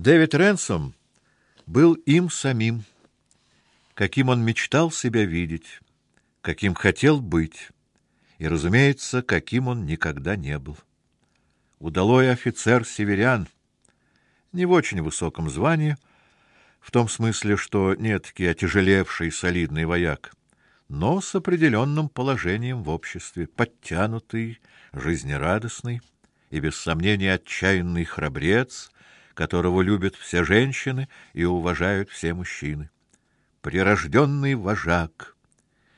Дэвид Ренсом был им самим, каким он мечтал себя видеть, каким хотел быть, и, разумеется, каким он никогда не был. Удалой офицер северян, не в очень высоком звании, в том смысле, что нет-таки отяжелевший солидный вояк, но с определенным положением в обществе, подтянутый, жизнерадостный и, без сомнения, отчаянный храбрец, которого любят все женщины и уважают все мужчины. Прирожденный вожак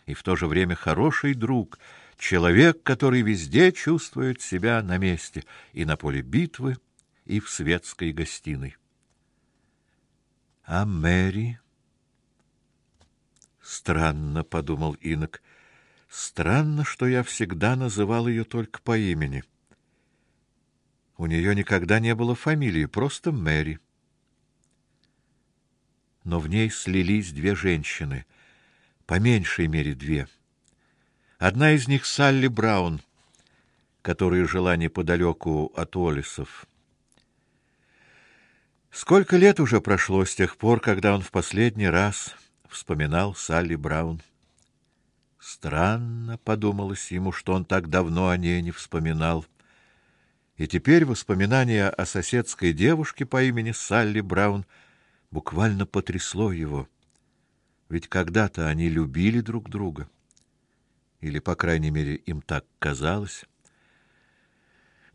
и в то же время хороший друг, человек, который везде чувствует себя на месте, и на поле битвы, и в светской гостиной. А Мэри... Странно, — подумал инок, — странно, что я всегда называл ее только по имени. У нее никогда не было фамилии, просто Мэри. Но в ней слились две женщины, по меньшей мере две. Одна из них Салли Браун, которая жила неподалеку от Олисов. Сколько лет уже прошло с тех пор, когда он в последний раз вспоминал Салли Браун? Странно, подумалось ему, что он так давно о ней не вспоминал. И теперь воспоминание о соседской девушке по имени Салли Браун буквально потрясло его. Ведь когда-то они любили друг друга. Или, по крайней мере, им так казалось.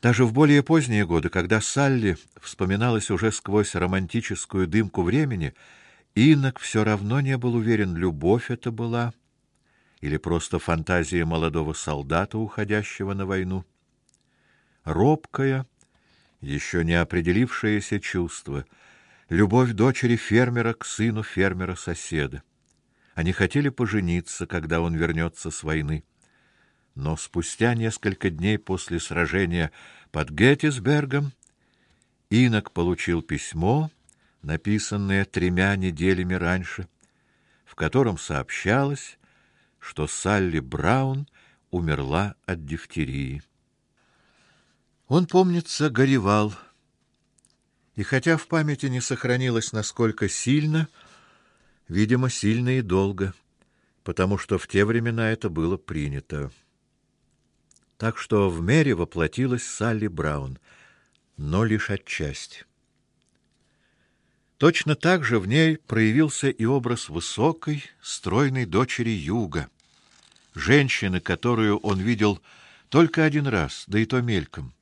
Даже в более поздние годы, когда Салли вспоминалась уже сквозь романтическую дымку времени, Инок все равно не был уверен, любовь это была или просто фантазия молодого солдата, уходящего на войну робкое, еще не определившееся чувство, любовь дочери фермера к сыну фермера-соседа. Они хотели пожениться, когда он вернется с войны. Но спустя несколько дней после сражения под Геттисбергом Инок получил письмо, написанное тремя неделями раньше, в котором сообщалось, что Салли Браун умерла от дифтерии. Он, помнится, горевал. И хотя в памяти не сохранилось, насколько сильно, видимо, сильно и долго, потому что в те времена это было принято. Так что в Мэри воплотилась Салли Браун, но лишь отчасти. Точно так же в ней проявился и образ высокой, стройной дочери Юга, женщины, которую он видел только один раз, да и то мельком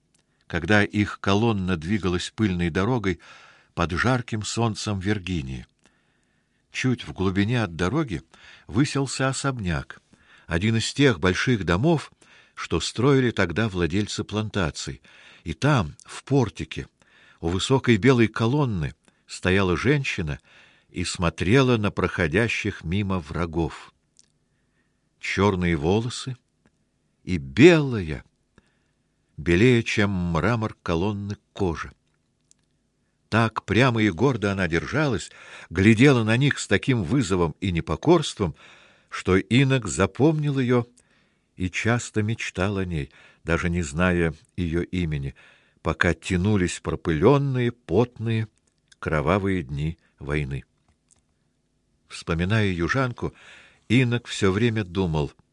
когда их колонна двигалась пыльной дорогой под жарким солнцем Виргинии. Чуть в глубине от дороги высился особняк, один из тех больших домов, что строили тогда владельцы плантаций, и там, в портике, у высокой белой колонны, стояла женщина и смотрела на проходящих мимо врагов. Черные волосы и белая, белее, чем мрамор колонны кожи. Так прямо и гордо она держалась, глядела на них с таким вызовом и непокорством, что инок запомнил ее и часто мечтал о ней, даже не зная ее имени, пока тянулись пропыленные, потные, кровавые дни войны. Вспоминая южанку, инок все время думал —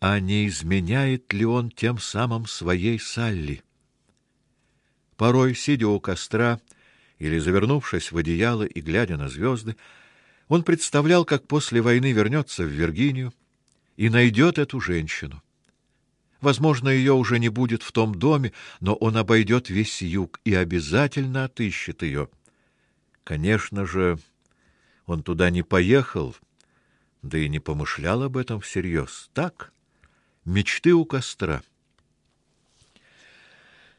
а не изменяет ли он тем самым своей Салли? Порой, сидя у костра или завернувшись в одеяло и глядя на звезды, он представлял, как после войны вернется в Виргинию и найдет эту женщину. Возможно, ее уже не будет в том доме, но он обойдет весь юг и обязательно отыщет ее. Конечно же, он туда не поехал, да и не помышлял об этом всерьез. Так? Мечты у костра.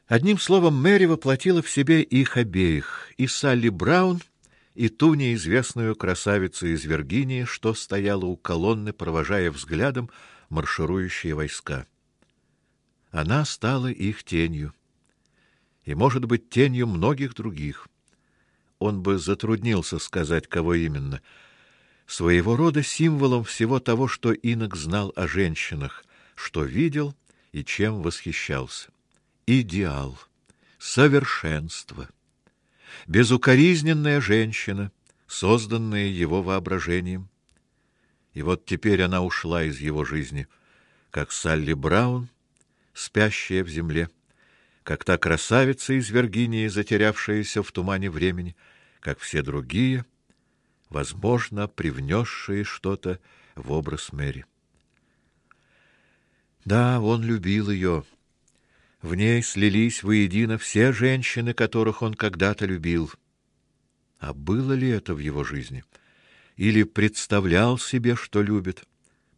Одним словом, Мэри воплотила в себе их обеих, и Салли Браун, и ту неизвестную красавицу из Виргинии, что стояла у колонны, провожая взглядом марширующие войска. Она стала их тенью, и, может быть, тенью многих других. Он бы затруднился сказать, кого именно. Своего рода символом всего того, что инок знал о женщинах, что видел и чем восхищался. Идеал, совершенство. безукоризненная женщина, созданная его воображением. И вот теперь она ушла из его жизни, как Салли Браун, спящая в земле, как та красавица из Виргинии, затерявшаяся в тумане времени, как все другие, возможно, привнесшие что-то в образ Мэри. Да, он любил ее. В ней слились воедино все женщины, которых он когда-то любил. А было ли это в его жизни? Или представлял себе, что любит,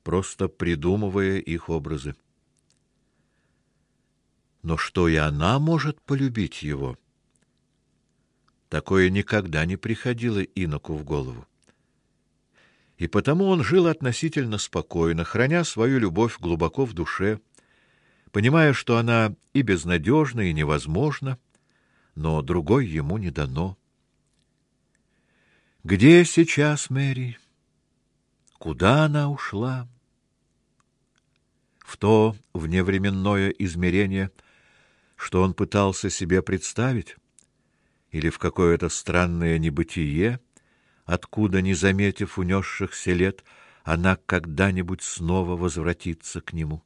просто придумывая их образы? Но что и она может полюбить его? Такое никогда не приходило иноку в голову. И потому он жил относительно спокойно, храня свою любовь глубоко в душе, понимая, что она и безнадежна, и невозможна, но другой ему не дано. Где сейчас Мэри? Куда она ушла? В то вневременное измерение, что он пытался себе представить, или в какое-то странное небытие, откуда, не заметив унесшихся лет, она когда-нибудь снова возвратится к нему.